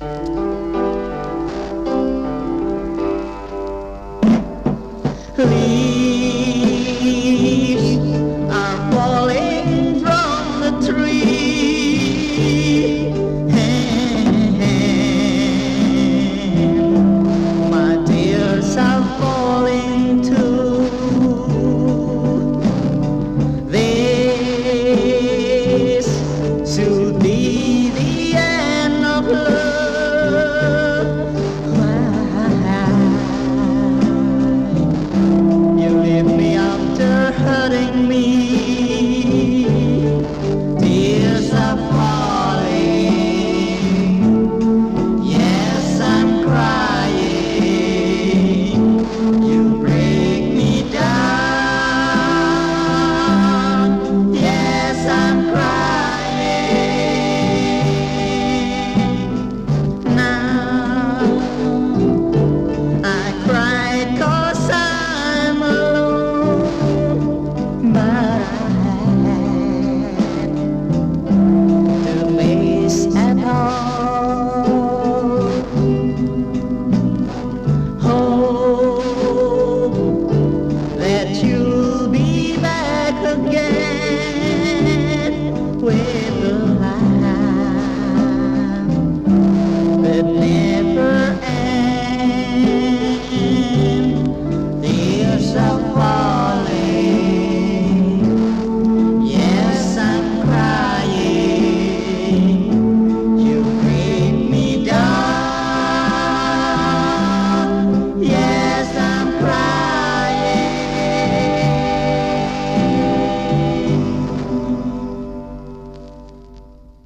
the heart.